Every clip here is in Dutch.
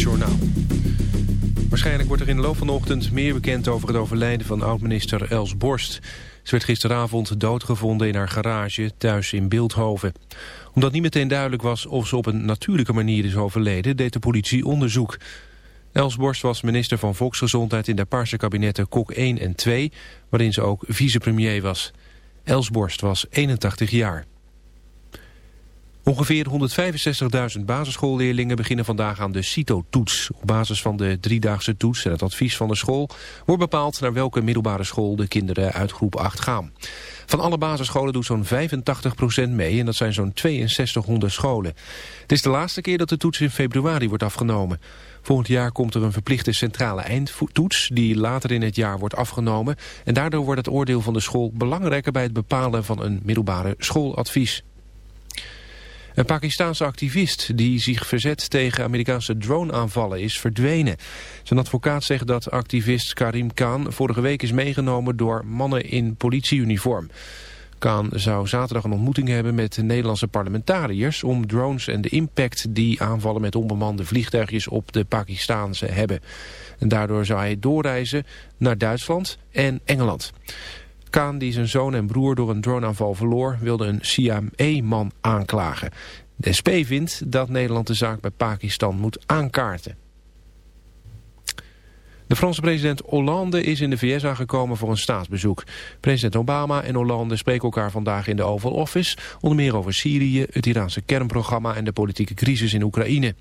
Journaal. Waarschijnlijk wordt er in de loop van de ochtend meer bekend over het overlijden van oud-minister Els Borst. Ze werd gisteravond doodgevonden in haar garage thuis in Beeldhoven. Omdat niet meteen duidelijk was of ze op een natuurlijke manier is overleden, deed de politie onderzoek. Els Borst was minister van Volksgezondheid in de Paarse kabinetten Kok 1 en 2, waarin ze ook vicepremier was. Els Borst was 81 jaar. Ongeveer 165.000 basisschoolleerlingen beginnen vandaag aan de CITO-toets. Op basis van de driedaagse toets en het advies van de school... wordt bepaald naar welke middelbare school de kinderen uit groep 8 gaan. Van alle basisscholen doet zo'n 85% mee en dat zijn zo'n 6200 scholen. Het is de laatste keer dat de toets in februari wordt afgenomen. Volgend jaar komt er een verplichte centrale eindtoets die later in het jaar wordt afgenomen. En daardoor wordt het oordeel van de school belangrijker bij het bepalen van een middelbare schooladvies. Een Pakistaanse activist die zich verzet tegen Amerikaanse droneaanvallen is verdwenen. Zijn advocaat zegt dat activist Karim Khan vorige week is meegenomen door mannen in politieuniform. Khan zou zaterdag een ontmoeting hebben met Nederlandse parlementariërs... om drones en de impact die aanvallen met onbemande vliegtuigjes op de Pakistaanse hebben. En daardoor zou hij doorreizen naar Duitsland en Engeland. Kaan, die zijn zoon en broer door een droneaanval verloor, wilde een CME-man aanklagen. De SP vindt dat Nederland de zaak bij Pakistan moet aankaarten. De Franse president Hollande is in de VS aangekomen voor een staatsbezoek. President Obama en Hollande spreken elkaar vandaag in de Oval Office... onder meer over Syrië, het Iraanse kernprogramma en de politieke crisis in Oekraïne.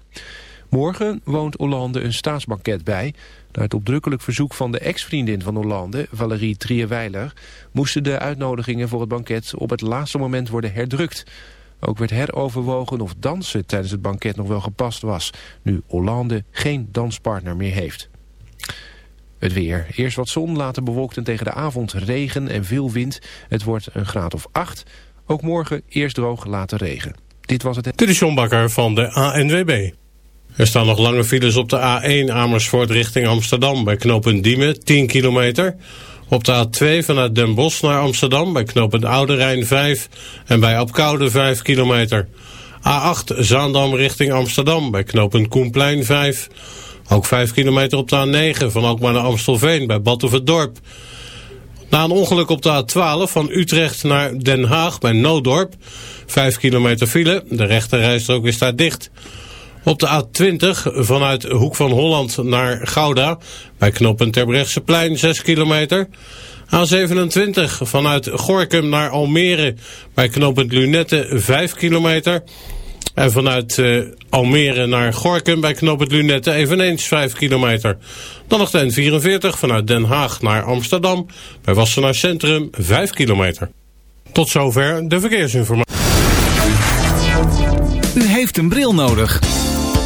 Morgen woont Hollande een staatsbanket bij. Na het opdrukkelijk verzoek van de ex-vriendin van Hollande, Valérie Trierweiler... moesten de uitnodigingen voor het banket op het laatste moment worden herdrukt. Ook werd heroverwogen of dansen tijdens het banket nog wel gepast was... nu Hollande geen danspartner meer heeft. Het weer. Eerst wat zon, later bewolkt en tegen de avond regen en veel wind. Het wordt een graad of 8. Ook morgen eerst droog, later regen. Dit was het... Dit is John Bakker van de ANWB. Er staan nog lange files op de A1 Amersfoort richting Amsterdam bij knooppunt Diemen, 10 kilometer. Op de A2 vanuit Den Bosch naar Amsterdam bij knooppunt Oude Rijn 5 en bij Apkoude 5 kilometer. A8 Zaandam richting Amsterdam bij knooppunt Koenplein 5. Ook 5 kilometer op de A9 van Alkmaar naar Amstelveen bij Dorp. Na een ongeluk op de A12 van Utrecht naar Den Haag bij Noodorp. 5 kilometer file, de rechterrijstrook is daar dicht. Op de A20 vanuit Hoek van Holland naar Gouda bij knooppunt Terbrechtseplein 6 kilometer. A27 vanuit Gorkum naar Almere bij knooppunt Lunette 5 kilometer. En vanuit uh, Almere naar Gorkum bij knooppunt Lunette eveneens 5 kilometer. Dan nog de N44 vanuit Den Haag naar Amsterdam bij Wassenaar Centrum 5 kilometer. Tot zover de verkeersinformatie. U heeft een bril nodig.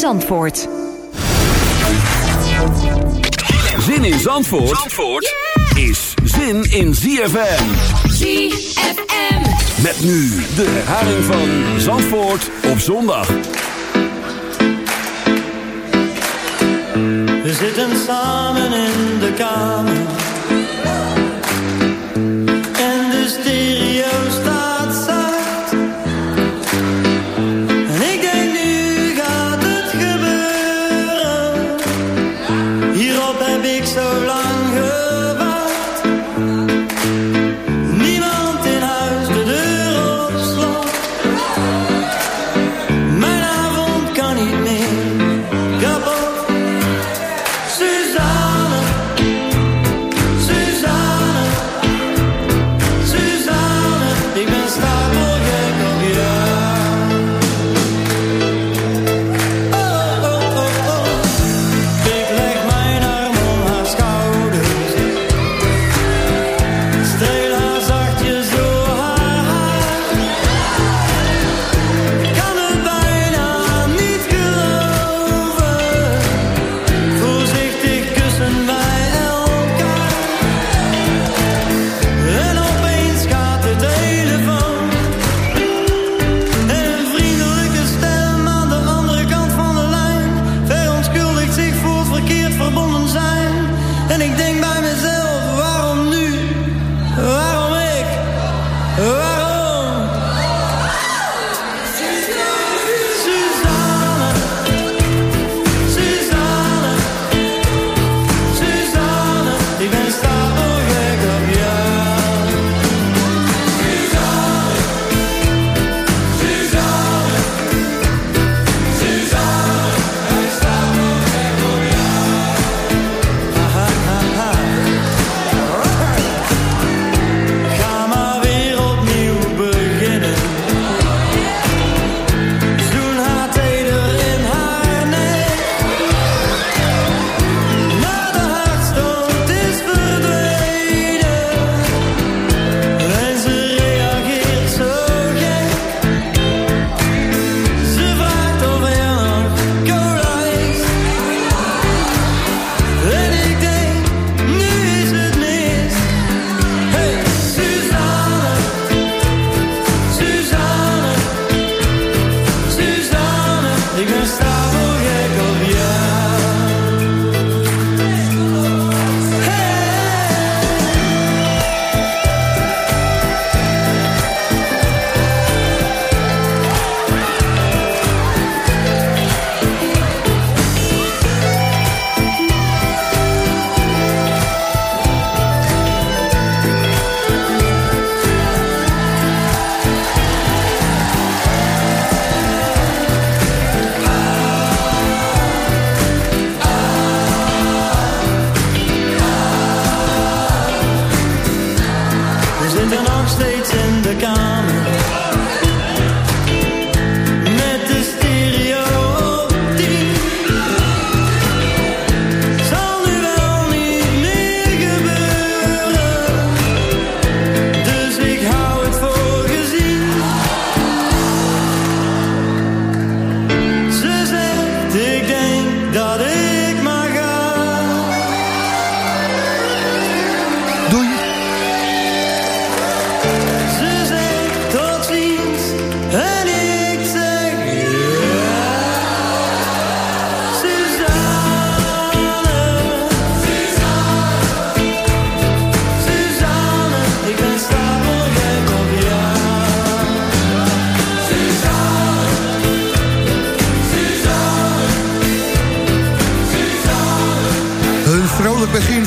Zandvoort. Zin in Zandvoort, Zandvoort is zin in ZFM. ZFM. Met nu de herhaling van Zandvoort op zondag. We zitten samen in de kamer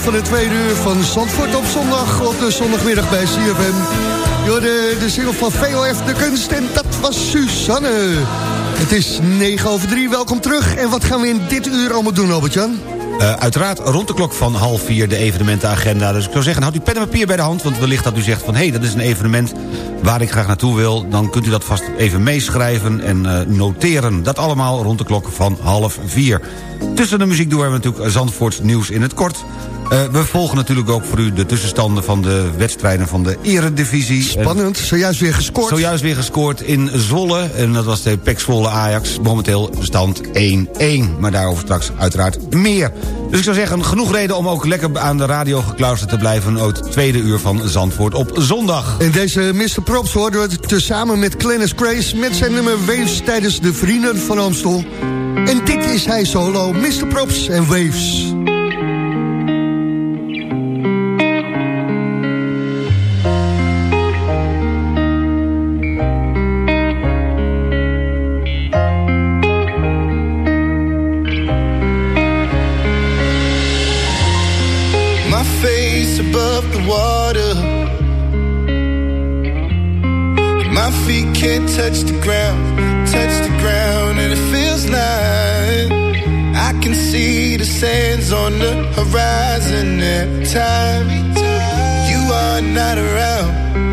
van het tweede uur van Zandvoort op zondag. Op de zondagmiddag bij CFM. Yo, de, de single van VOF De Kunst en dat was Suzanne. Het is 9 over 3, welkom terug. En wat gaan we in dit uur allemaal doen, Albert-Jan? Eh, uiteraard rond de klok van half vier de evenementenagenda. Dus ik zou zeggen, houd u pen en papier bij de hand... want wellicht dat u zegt van, hé, hey, dat is een evenement waar ik graag naartoe wil... dan kunt u dat vast even meeschrijven en eh, noteren. Dat allemaal rond de klok van half vier. Tussen de muziek door hebben we natuurlijk Zandvoorts nieuws in het kort... Uh, we volgen natuurlijk ook voor u de tussenstanden van de wedstrijden van de eredivisie. Spannend, zojuist weer gescoord. Zojuist weer gescoord in Zwolle. En dat was de PEC Zwolle Ajax. Momenteel stand 1-1. Maar daarover straks uiteraard meer. Dus ik zou zeggen, genoeg reden om ook lekker aan de radio gekluisterd te blijven... ook het tweede uur van Zandvoort op zondag. En deze Mr. Props hoorden we tezamen met Clennis Grace... met zijn nummer Waves tijdens de Vrienden van Amstel. En dit is hij solo, Mr. Props en Waves. Touch the ground, touch the ground, and it feels like I can see the sands on the horizon every time you are not around.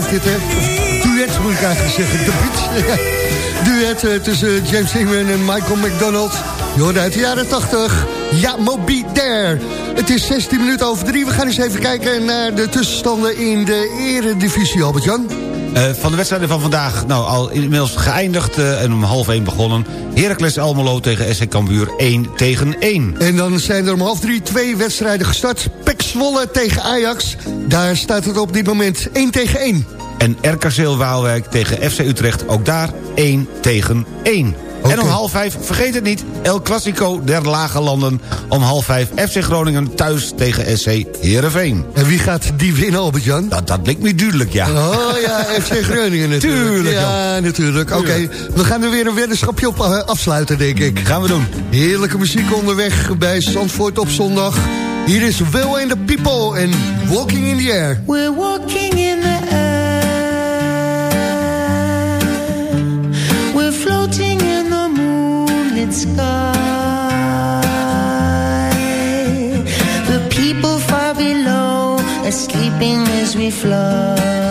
Blijft dit, hè? Duet moet ik eigenlijk zeggen. Debuut. Duet eh, tussen James Ingram en Michael McDonald. Je uit de jaren 80. Ja, Moby There. Het is 16 minuten over drie. We gaan eens even kijken naar de tussenstanden in de eredivisie, Albert-Jan. Eh, van de wedstrijden van vandaag, nou al inmiddels geëindigd eh, en om half 1 begonnen. Heracles Almelo tegen SC Cambuur 1 tegen 1. En dan zijn er om half drie twee wedstrijden gestart. Zwolle tegen Ajax. Daar staat het op dit moment 1 tegen 1. En RKC Waalwijk tegen FC Utrecht, ook daar 1 tegen 1. En om half vijf, vergeet het niet, El Clasico der Lage Landen. Om half vijf FC Groningen thuis tegen SC Heerenveen. En wie gaat die winnen, Albert-Jan? Dat, dat lijkt me duidelijk, ja. Oh ja, FC Groningen natuurlijk. Tuurlijk, ja, natuurlijk. Oké, we gaan er weer een weddenschapje op eh, afsluiten, denk ik. Gaan we doen. Heerlijke muziek onderweg bij Zandvoort op zondag. Hier is Will and the People en Walking in the Air. We're walking in the air. We're floating in the moonlit sky. The people far below are sleeping as we fly.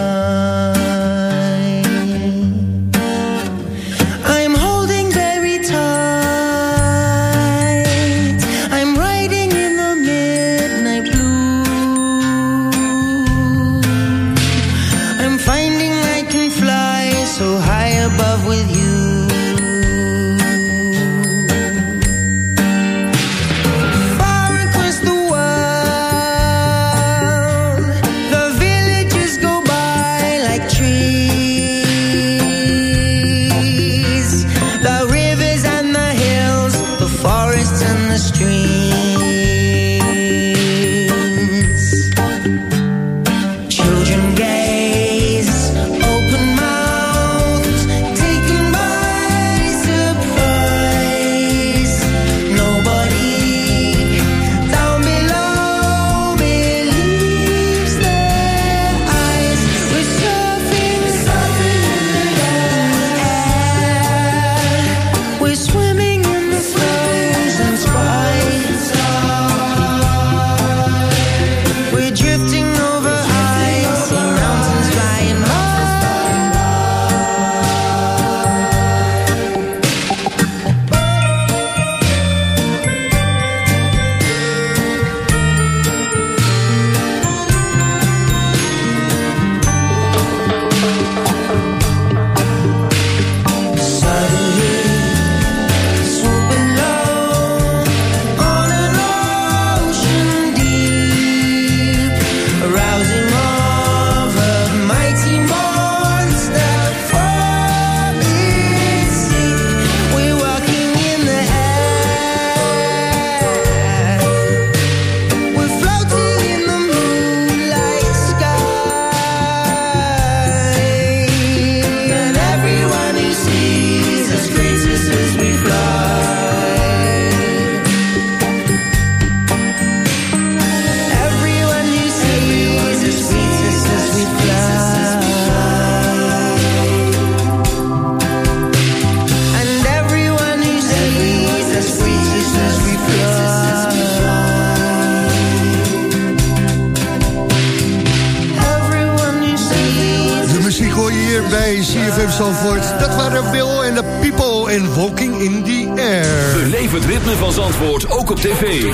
Tv.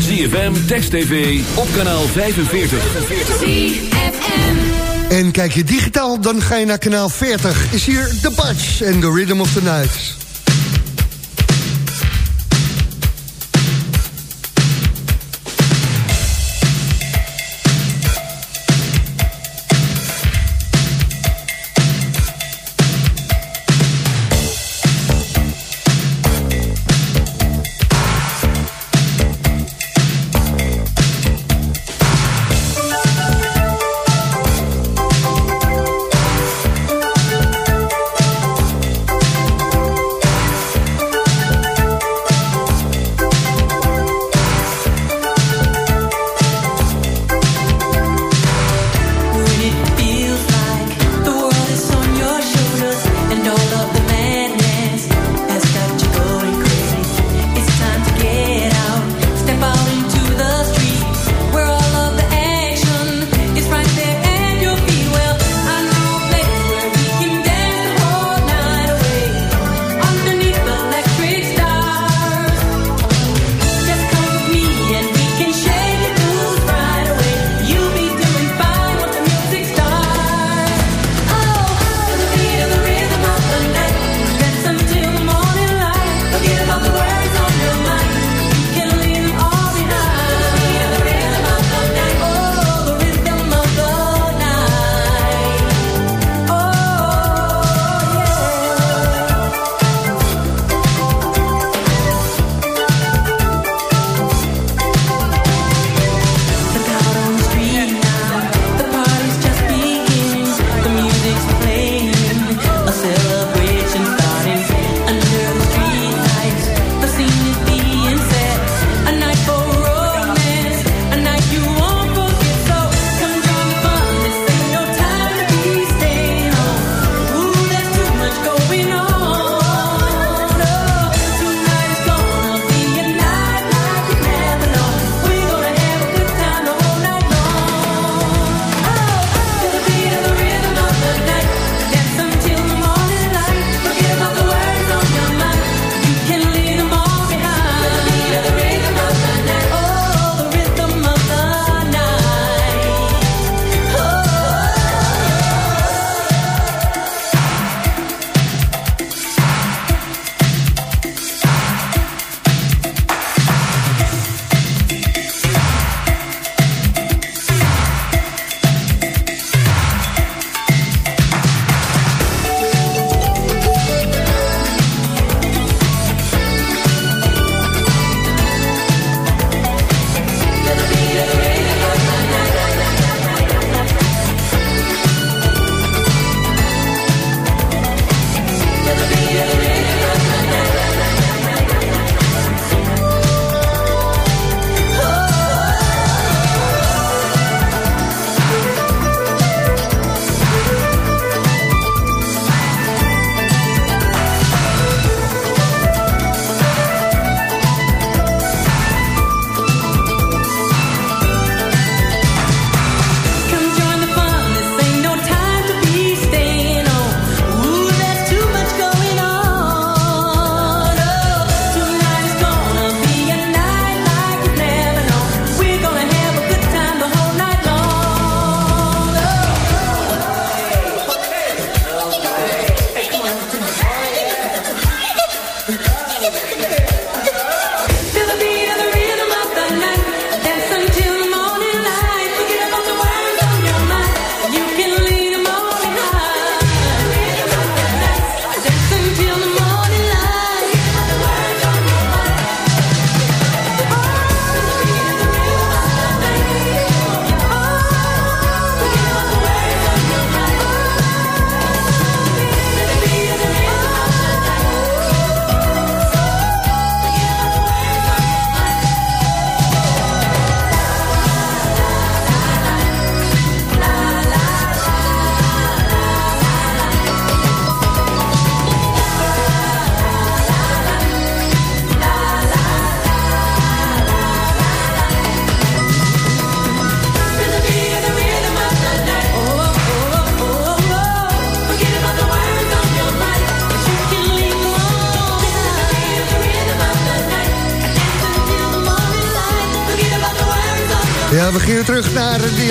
ZFM, Text TV, op kanaal 45. En kijk je digitaal, dan ga je naar kanaal 40. Is hier The Batch en The Rhythm of the Night.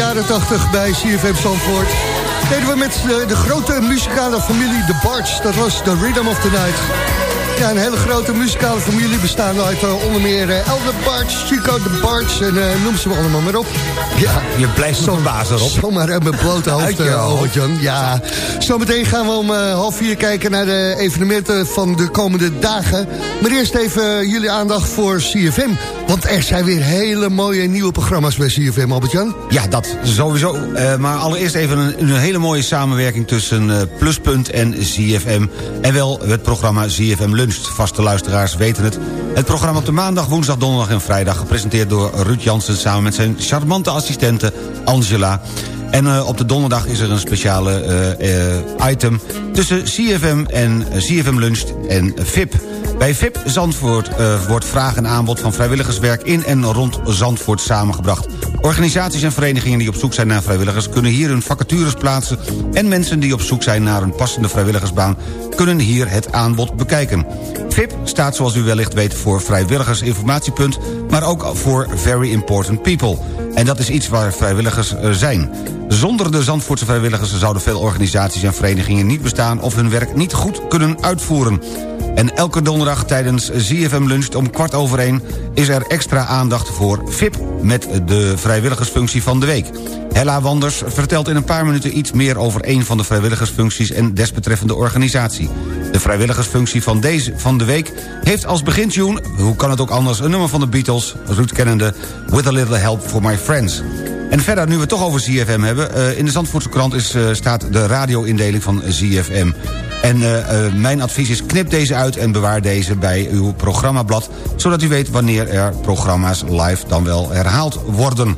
Jaren 80 bij CFM Zandvoort. Deden we met de, de grote muzikale familie The Barts. Dat was The Rhythm of the Night. Ja, een hele grote muzikale familie bestaande uit uh, onder meer uh, Elder Barts, Chico de Barts en uh, noem ze allemaal maar op. Ja, je blijft zo'n baas erop. Zomaar uit mijn blote hoofd, Albert-Jan. Ja, zometeen gaan we om half vier kijken naar de evenementen van de komende dagen. Maar eerst even jullie aandacht voor CFM. Want er zijn weer hele mooie nieuwe programma's bij CFM, Albert-Jan. Ja, dat sowieso. maar allereerst even een, een, hele mooie samenwerking tussen Pluspunt en CFM. En wel het programma CFM Lunch. Vaste luisteraars weten het. Het programma op de maandag, woensdag, donderdag en vrijdag... gepresenteerd door Ruud Jansen samen met zijn charmante assistente Angela... En uh, op de donderdag is er een speciale uh, uh, item tussen CFM en CFM Lunch en VIP. Bij VIP Zandvoort wordt vraag en aanbod van vrijwilligerswerk in en rond Zandvoort samengebracht. Organisaties en verenigingen die op zoek zijn naar vrijwilligers... kunnen hier hun vacatures plaatsen... en mensen die op zoek zijn naar een passende vrijwilligersbaan... kunnen hier het aanbod bekijken. VIP staat zoals u wellicht weet voor vrijwilligersinformatiepunt... maar ook voor Very Important People. En dat is iets waar vrijwilligers zijn. Zonder de Zandvoortse vrijwilligers zouden veel organisaties en verenigingen niet bestaan... of hun werk niet goed kunnen uitvoeren. En elke donderdag tijdens ZFM Lunch om kwart over één... is er extra aandacht voor VIP met de vrijwilligersfunctie van de week. Hella Wanders vertelt in een paar minuten iets meer over een van de vrijwilligersfuncties en desbetreffende organisatie. De vrijwilligersfunctie van, deze, van de week heeft als begintune, hoe kan het ook anders, een nummer van de Beatles, Ruud kennende, With a Little Help for My Friends. En verder, nu we het toch over ZFM hebben... Uh, in de Zandvoortse krant is, uh, staat de radio-indeling van ZFM. En uh, mijn advies is, knip deze uit en bewaar deze bij uw programmablad... zodat u weet wanneer er programma's live dan wel herhaald worden.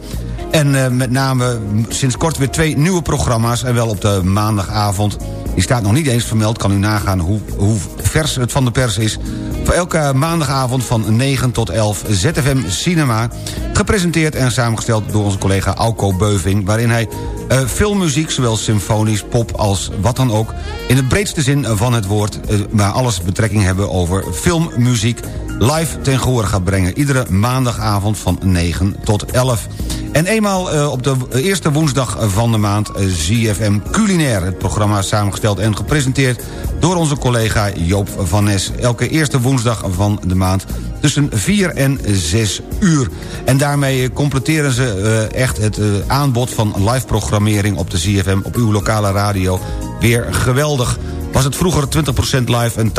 En met name sinds kort weer twee nieuwe programma's... en wel op de maandagavond. Die staat nog niet eens vermeld, kan u nagaan hoe, hoe vers het van de pers is. Elke maandagavond van 9 tot 11 ZFM Cinema. Gepresenteerd en samengesteld door onze collega Alco Beuving... waarin hij filmmuziek, zowel symfonisch, pop als wat dan ook... in de breedste zin van het woord, uh, maar alles betrekking hebben over filmmuziek... live ten gehoor gaat brengen. Iedere maandagavond van 9 tot 11. En eenmaal uh, op de eerste woensdag van de maand uh, ZFM Culinair. Het programma samengesteld en gepresenteerd door onze collega Joop van Nes. Elke eerste woensdag van de maand tussen 4 en 6 uur. En daarmee completeren ze echt het aanbod van live programmering op de ZFM... op uw lokale radio weer geweldig was het vroeger 20% live en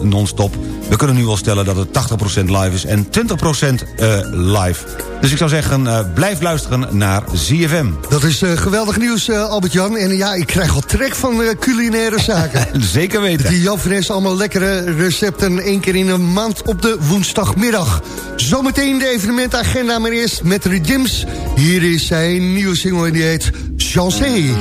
80% non-stop. We kunnen nu wel stellen dat het 80% live is en 20% uh, live. Dus ik zou zeggen, uh, blijf luisteren naar ZFM. Dat is uh, geweldig nieuws, Albert-Jan. En ja, ik krijg al trek van culinaire zaken. Zeker weten. Die Jan allemaal lekkere recepten één keer in een maand op de woensdagmiddag. Zometeen de evenementagenda, maar eerst met Redeems. Hier is zijn nieuwe single en die heet Chancé.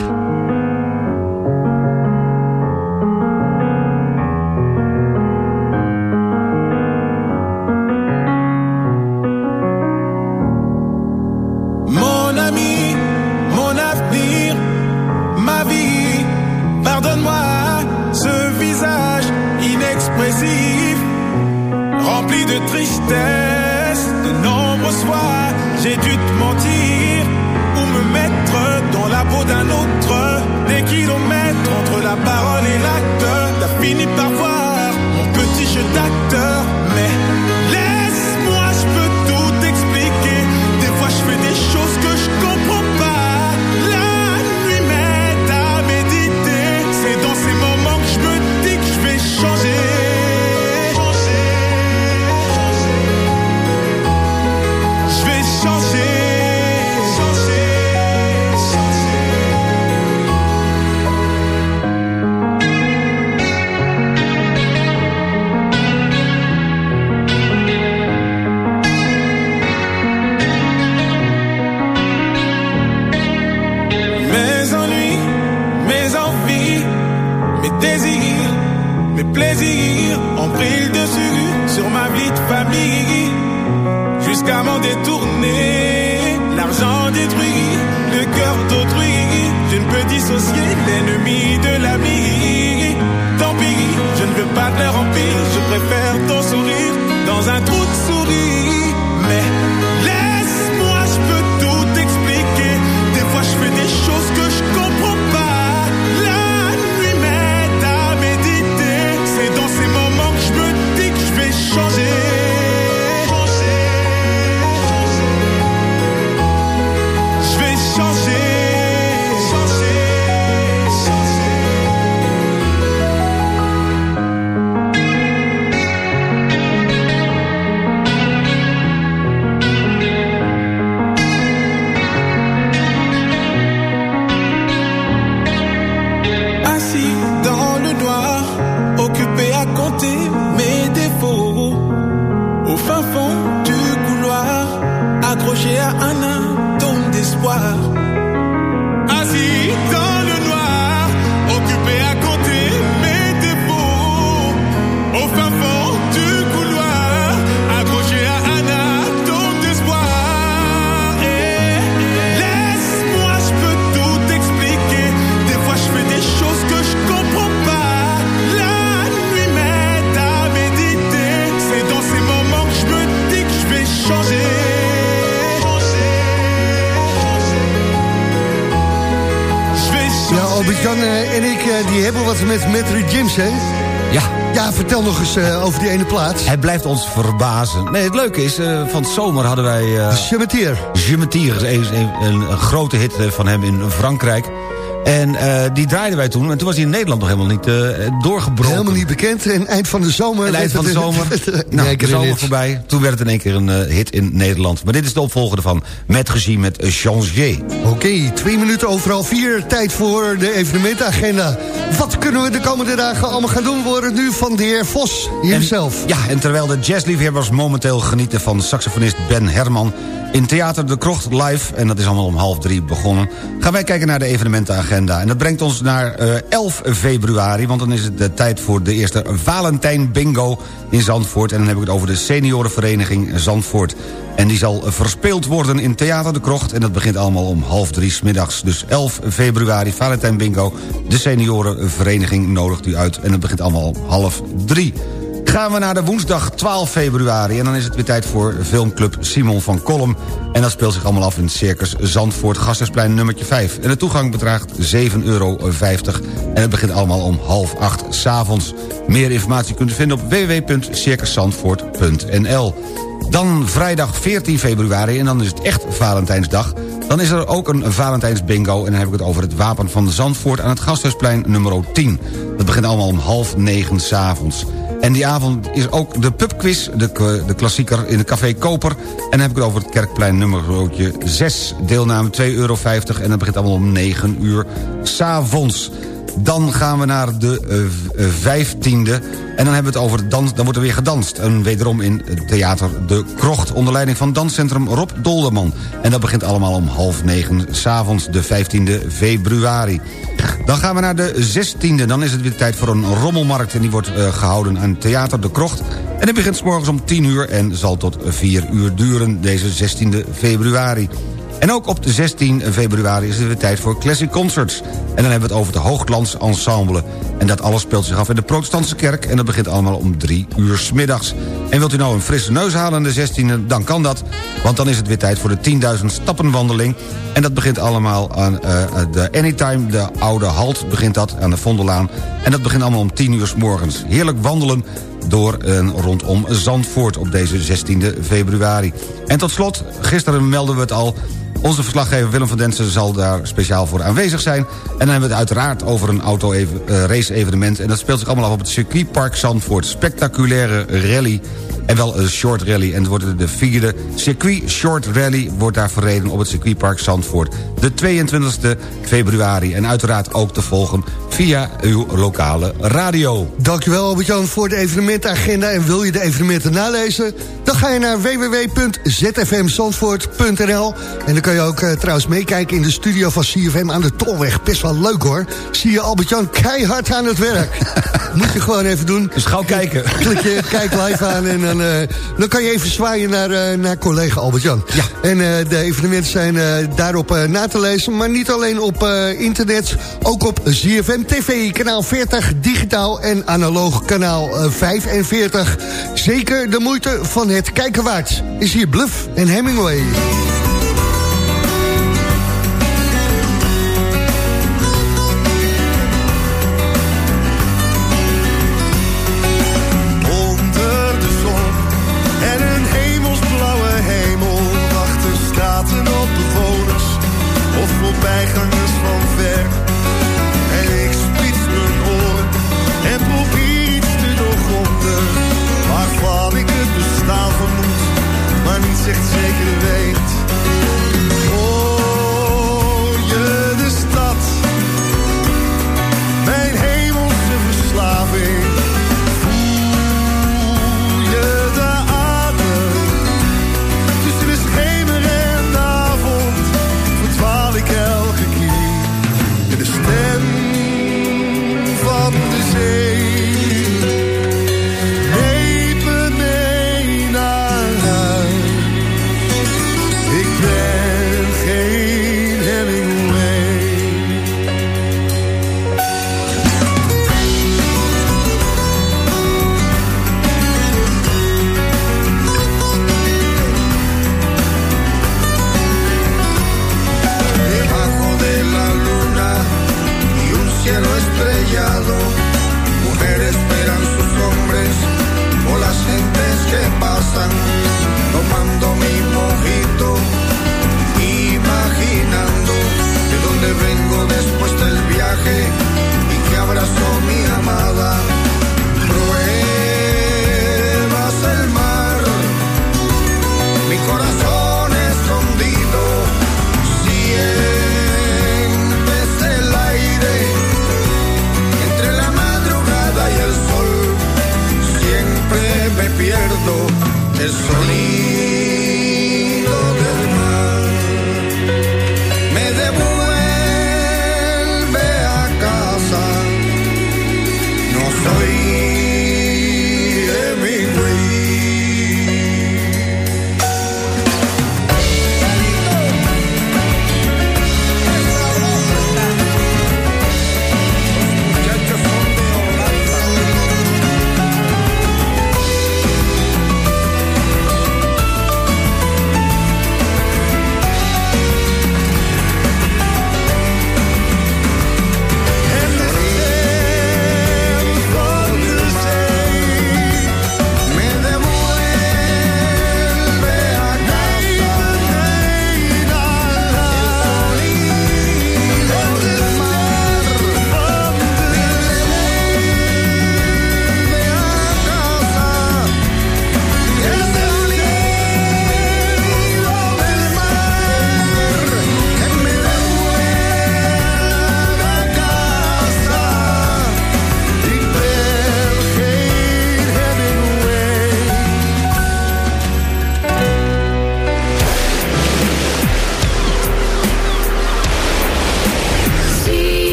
Met Metro James, hè? Ja. Ja, vertel nog eens eh, over die ene plaats. Hij blijft ons verbazen. Nee, het leuke is, eh, van het zomer hadden wij... Uh, Chemetier. Chemetier, een, een, een, grote hit van hem in Frankrijk. En uh, die draaiden wij toen. En toen was hij in Nederland nog helemaal niet uh, doorgebroken. Helemaal niet bekend. En eind van de zomer... En eind van de zomer. nou, de zomer voorbij. Toen werd het in één keer een uh, hit in Nederland. Maar dit is de opvolger van Met gezien met Changer. Oké, okay, twee minuten overal vier. Tijd voor de evenementagenda. Wat kunnen we de komende dagen allemaal gaan doen? Worden nu van de heer Vos hierzelf. Ja, en terwijl de jazzliefhebbers momenteel genieten van saxofonist Ben Herman... in Theater de Krocht live, en dat is allemaal om half drie begonnen... gaan wij kijken naar de En dat brengt ons naar uh, 11 februari, want dan is het de tijd voor de eerste Valentijn Bingo in Zandvoort. En dan heb ik het over de seniorenvereniging Zandvoort. En die zal verspeeld worden in Theater de Krocht. En dat begint allemaal om half drie smiddags. Dus 11 februari, Valentijn Bingo. De seniorenvereniging nodigt u uit. En het begint allemaal om half drie. Gaan we naar de woensdag 12 februari. En dan is het weer tijd voor filmclub Simon van Kolm. En dat speelt zich allemaal af in Circus Zandvoort, Gasthuisplein nummertje 5. En de toegang bedraagt 7,50 euro. En het begint allemaal om half acht s'avonds. Meer informatie kunt u vinden op www.circuszandvoort.nl. Dan vrijdag 14 februari, en dan is het echt Valentijnsdag... dan is er ook een Valentijns bingo... en dan heb ik het over het Wapen van de Zandvoort... aan het Gasthuisplein nummer 10. Dat begint allemaal om half negen s'avonds. En die avond is ook de pubquiz, de, de klassieker in de Café Koper. En dan heb ik het over het Kerkplein nummer 6. Deelname 2,50 euro en dat begint allemaal om 9 uur s'avonds. Dan gaan we naar de vijftiende. Uh, en dan hebben we het over dans. Dan wordt er weer gedanst. En wederom in het theater De Krocht. Onder leiding van danscentrum Rob Dolderman. En dat begint allemaal om half negen s'avonds, de 15e februari. Dan gaan we naar de 16e. Dan is het weer tijd voor een rommelmarkt. En die wordt uh, gehouden aan Theater De Krocht. En die begint s morgens om 10 uur en zal tot 4 uur duren, deze 16e februari. En ook op de 16 februari is het weer tijd voor Classic Concerts. En dan hebben we het over het Hooglands Ensemble. En dat alles speelt zich af in de protestantse kerk... en dat begint allemaal om drie uur middags. En wilt u nou een frisse neus halen de 16e, dan kan dat. Want dan is het weer tijd voor de 10.000 stappenwandeling. En dat begint allemaal aan uh, de Anytime, de oude halt begint dat... aan de Vondelaan. En dat begint allemaal om 10 uur s morgens. Heerlijk wandelen door en rondom Zandvoort op deze 16e februari. En tot slot, gisteren melden we het al... Onze verslaggever Willem van Densen zal daar speciaal voor aanwezig zijn. En dan hebben we het uiteraard over een auto-race-evenement. En dat speelt zich allemaal af op het circuitpark Zandvoort. Spectaculaire rally en wel een short rally. En het wordt de vierde circuit short rally wordt daar verreden op het circuitpark Zandvoort. De 22e februari. En uiteraard ook te volgen via uw lokale radio. Dankjewel Albert-Jan voor de evenementagenda. En wil je de evenementen nalezen? Dan ga je naar www.zfmzandvoort.nl En dan kan je ook uh, trouwens meekijken in de studio van CFM aan de Tolweg. Best wel leuk hoor. Zie je Albert-Jan keihard aan het werk. Moet je gewoon even doen. Dus gauw kijken. Klik je, kijk live aan en dan, uh, dan kan je even zwaaien naar, uh, naar collega Albert-Jan. Ja. En de evenementen zijn daarop na te lezen. Maar niet alleen op internet, ook op ZFM TV, kanaal 40, digitaal en analoog kanaal 45. Zeker de moeite van het kijken waard. Is hier Bluff en Hemingway. Mujeres esperan sus hombres o las gentes que pasan tomando mi mojito, imaginando de dónde vengo después del viaje pierdo el sonido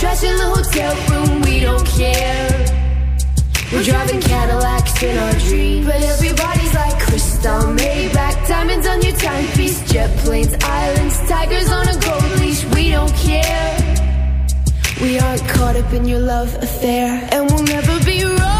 trash in the hotel room. We don't care. We're driving Cadillacs in our dreams. But everybody's like crystal, Maybach, diamonds on your timepiece, jet planes, islands, tigers on a gold leash. We don't care. We aren't caught up in your love affair, and we'll never be royal.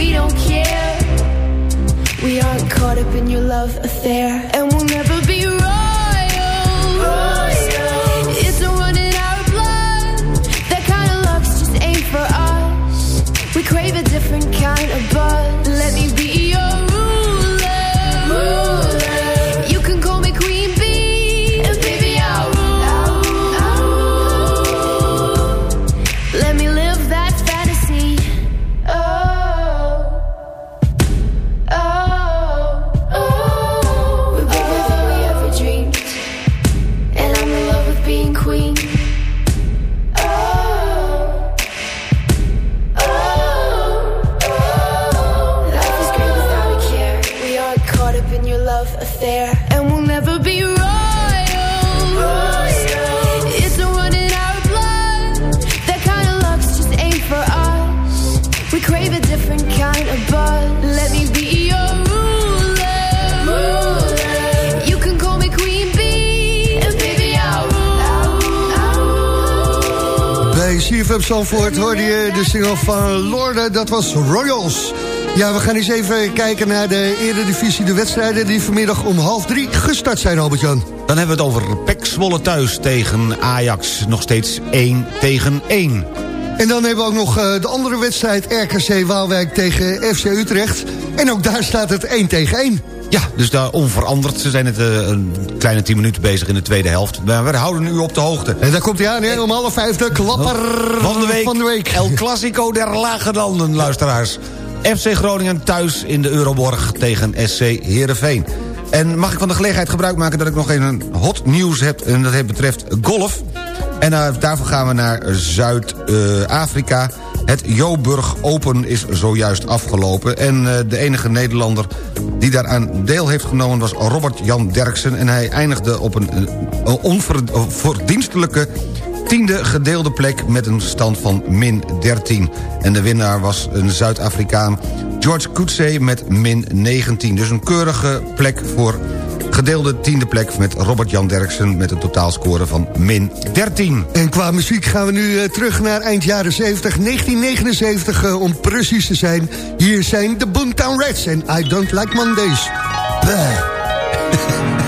Don't care. We aren't caught up in your love affair, and we'll never be CFM Zandvoort hoorde je de single van Lorde, dat was Royals. Ja, we gaan eens even kijken naar de eredivisie, de wedstrijden... die vanmiddag om half drie gestart zijn, Albert-Jan. Dan hebben we het over Pek Zwolle thuis tegen Ajax. Nog steeds 1 tegen 1. En dan hebben we ook nog uh, de andere wedstrijd RKC Waalwijk tegen FC Utrecht. En ook daar staat het 1 tegen 1. Ja, dus daar onveranderd. Ze zijn het uh, een kleine 10 minuten bezig in de tweede helft. Maar we houden u op de hoogte. En daar komt hij aan, hè, om half vijf de klapper van de week. Van de week. El Clasico der lage landen, luisteraars. FC Groningen thuis in de Euroborg tegen SC Heerenveen. En mag ik van de gelegenheid gebruik maken dat ik nog even een hot nieuws heb... en dat betreft golf. En uh, daarvoor gaan we naar Zuid-Afrika... Uh, het Joburg Open is zojuist afgelopen. En uh, de enige Nederlander die daaraan deel heeft genomen was Robert Jan Derksen. En hij eindigde op een, een onverdienstelijke tiende gedeelde plek met een stand van min 13. En de winnaar was een Zuid-Afrikaan George Coetzee met min 19. Dus een keurige plek voor gedeelde tiende plek met Robert-Jan Derksen... met een totaalscore van min 13. En qua muziek gaan we nu uh, terug naar eind jaren 70, 1979 uh, om precies te zijn. Hier zijn de Boomtown Rats en I Don't Like Mondays. Bleh.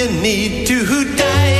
you need to who died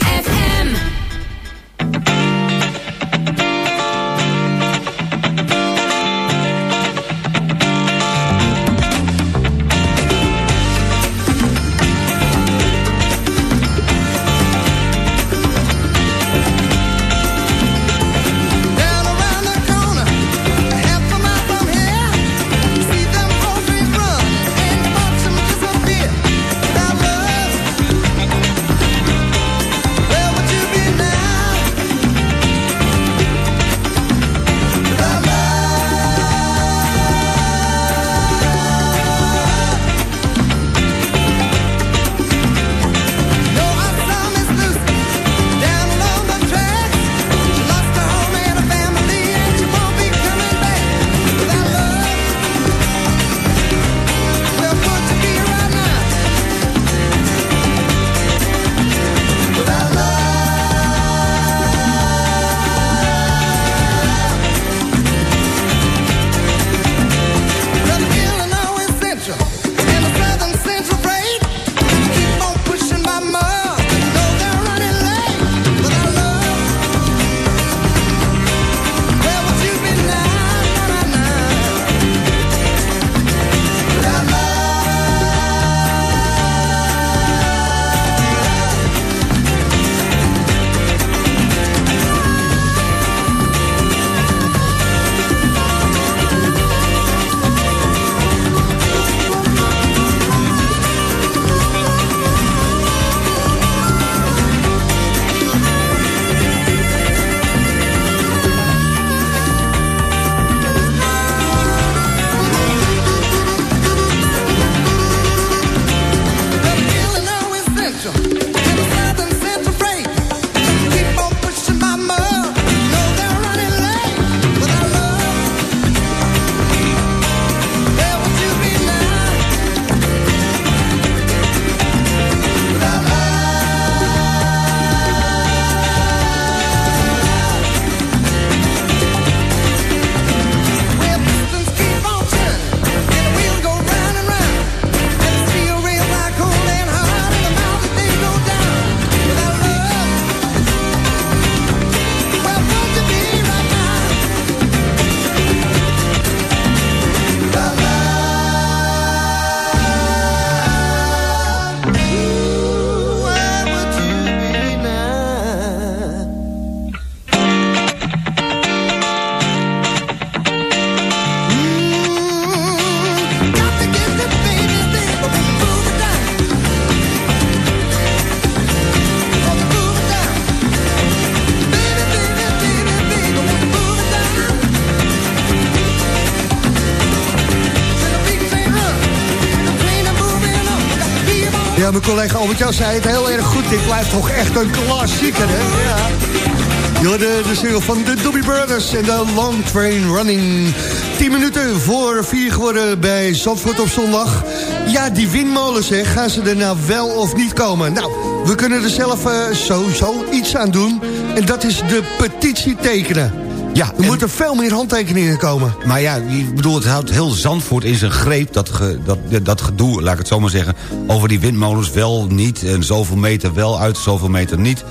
mijn collega Albert-Jan zei het heel erg goed. Dit blijft toch echt een klassieker, hè? Ja. De single van de Doobie Brothers en de Long Train Running. 10 minuten voor vier geworden bij Zandvoort op zondag. Ja, die windmolens, hè, gaan ze er nou wel of niet komen? Nou, we kunnen er zelf eh, sowieso iets aan doen. En dat is de petitie tekenen. Ja, er moeten veel meer handtekeningen komen. Maar ja, ik bedoel, het houdt heel Zandvoort in zijn greep... Dat, ge, dat, dat gedoe, laat ik het zo maar zeggen... over die windmolens wel, niet... en zoveel meter wel uit, zoveel meter niet.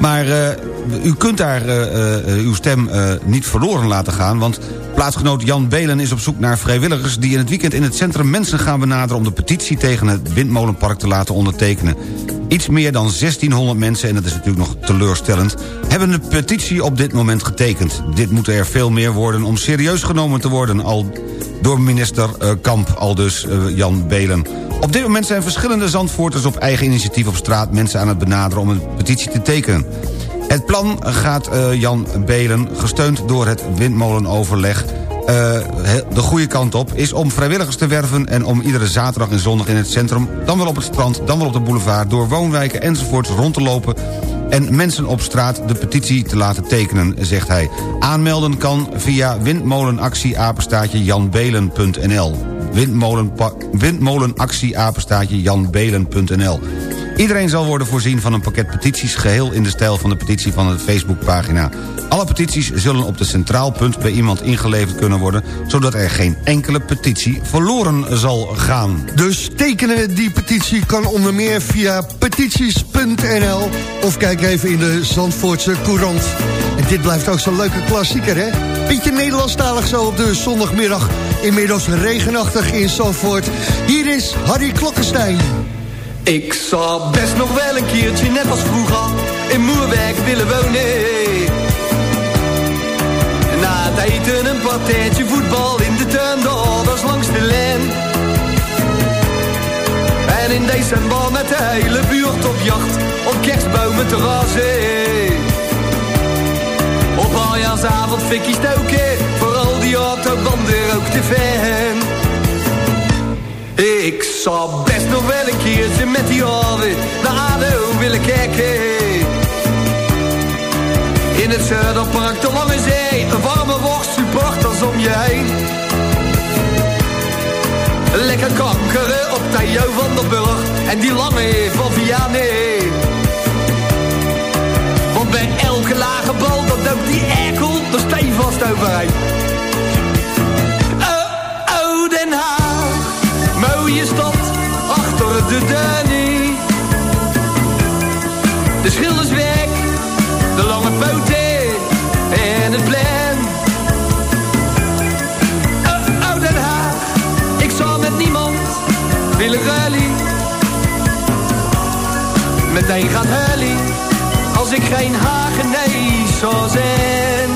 Maar uh, u kunt daar uh, uh, uw stem niet verloren laten gaan... want plaatsgenoot Jan Belen is op zoek naar vrijwilligers... die in het weekend in het centrum mensen gaan benaderen... om de petitie tegen het windmolenpark te laten ondertekenen. Iets meer dan 1600 mensen, en dat is natuurlijk nog teleurstellend... hebben de petitie op dit moment getekend. Dit moeten er veel meer worden om serieus genomen te worden... al door minister uh, Kamp, al dus uh, Jan Belen. Op dit moment zijn verschillende Zandvoorters op eigen initiatief op straat... mensen aan het benaderen om een petitie te tekenen. Het plan gaat uh, Jan Belen, gesteund door het windmolenoverleg... Uh, de goede kant op is om vrijwilligers te werven... en om iedere zaterdag en zondag in het centrum... dan wel op het strand, dan wel op de boulevard... door woonwijken enzovoorts rond te lopen... en mensen op straat de petitie te laten tekenen, zegt hij. Aanmelden kan via windmolenactie janbelen.nl windmolenactie janbelen.nl Iedereen zal worden voorzien van een pakket petities... geheel in de stijl van de petitie van de Facebookpagina. Alle petities zullen op de centraal punt bij iemand ingeleverd kunnen worden... zodat er geen enkele petitie verloren zal gaan. Dus tekenen die petitie kan onder meer via petities.nl... of kijk even in de Zandvoortse Courant. En dit blijft ook zo'n leuke klassieker, hè? Beetje Nederlandstalig zo op de zondagmiddag. Inmiddels regenachtig in Zandvoort. Hier is Harry Klokkenstein. Ik zou best nog wel een keertje, net als vroeger, in Moerwerk willen wonen. Na het eten een partijtje voetbal in de tuin, ouders langs de lijn. En in december met de hele buurt op jacht, op kerstbomen te razen. Op aljaarsavond fikkie stoken, vooral die autobanden ook te fan. Ik zou best nog wel een keertje met die oren naar ADO willen kijken. In het Zuiderpark, de Lange Zee, een warme worst, supporters om je heen. Lekker kankeren op Theo van der Burg en die lange van Vianney. Want bij elke lage bal, dat loopt die erkel er stevast overheen. Mooie stad, achter de Danny. De schilders weg, de lange poten en het plein. Oh, oh, Den Haag, ik zal met niemand willen rally. Meteen gaat Hully als ik geen Hagenees zou zijn.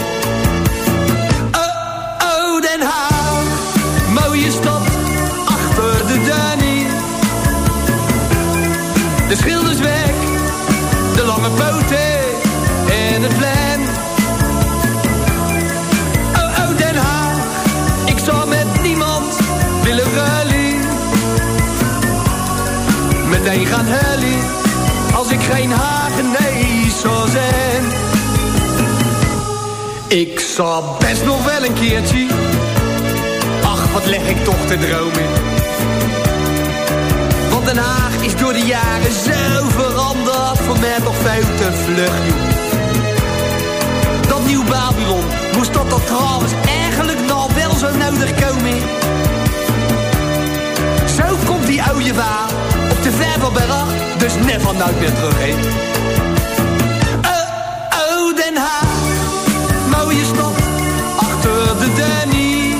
Meteen gaan helly als ik geen Hagenees zou zijn. Ik zou best nog wel een keertje, ach wat leg ik toch te dromen. Want Den Haag is door de jaren zo veranderd, voor mij toch veel te vlug. Dat nieuw Babylon, moest dat dat trouwens eigenlijk nou wel zo nodig komen? Zo komt die oude waar op de Vervelberg, dus never nooit meer terug heen. Oh, oh, Den Haag, achter de Danny.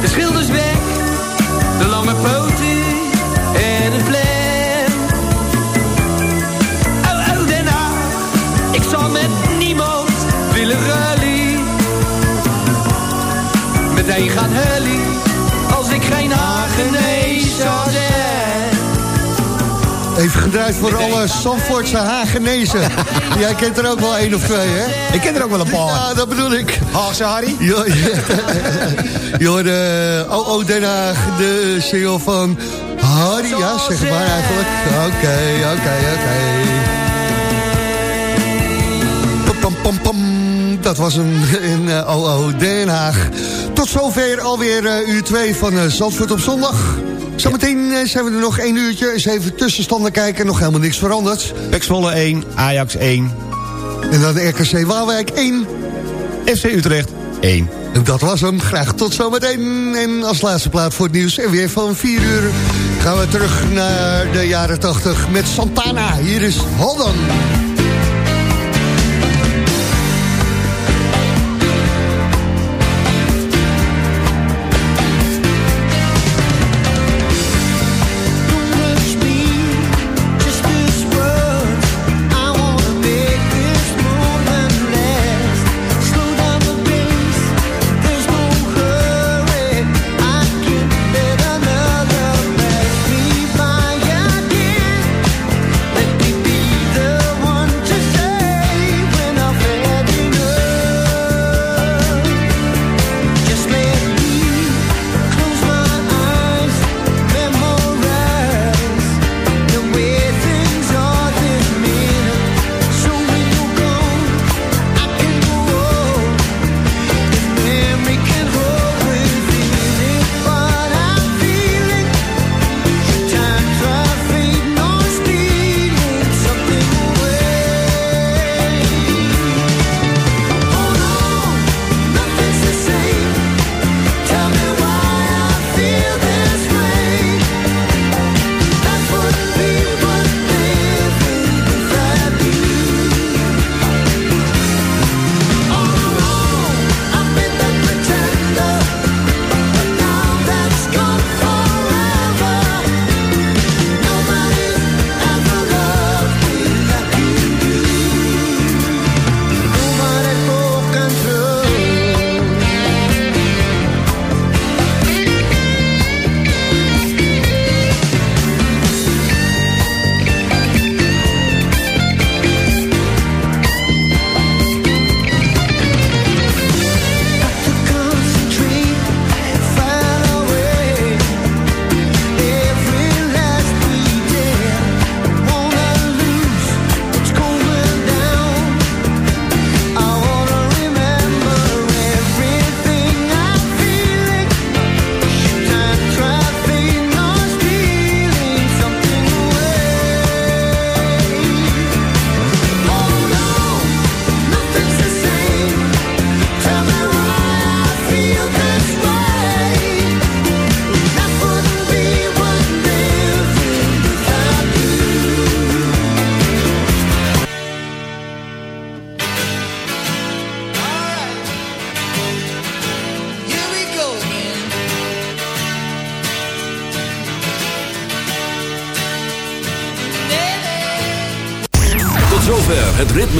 De schilders weg, de lange poten en het plein. Oh, oh, Den Haag, ik zal met niemand willen rally. Meteen gaan hully, gedraaid voor alle Zandvoortse Hagenezen. Jij kent er ook wel één of twee, hè? Ik ken er ook wel een paar. Ja, dat bedoel ik. Haagse Harry? Jo, je hoorde Oh Den Haag, de single van Harry. Ja, zeg maar eigenlijk. Oké, oké, oké. Pam, pam, pam. Dat was een in eh, Oh Oh Den Haag. Tot zover alweer eh, uur 2 van eh, Zandvoort op zondag. Zometeen eh, zijn we er nog één uurtje. Eens even tussenstanden kijken. Nog helemaal niks veranderd. Pek Zwolle 1, Ajax 1, En dan RKC Waalwijk 1. FC Utrecht 1. En dat was hem. Graag tot zometeen. En als laatste plaat voor het nieuws. En weer van 4 uur gaan we terug naar de jaren 80 met Santana. Hier is Hold